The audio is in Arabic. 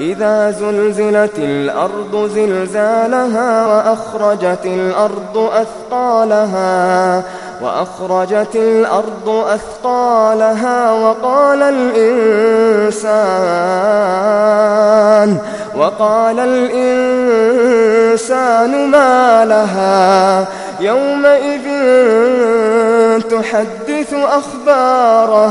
إذا زلزلت الأرض زلزالها وأخرجت الأرض أثقالها وأخرجت الأرض أثقالها وقال الإنسان وقال الإنسان ما لها؟ يومئذ تحدث أخبارها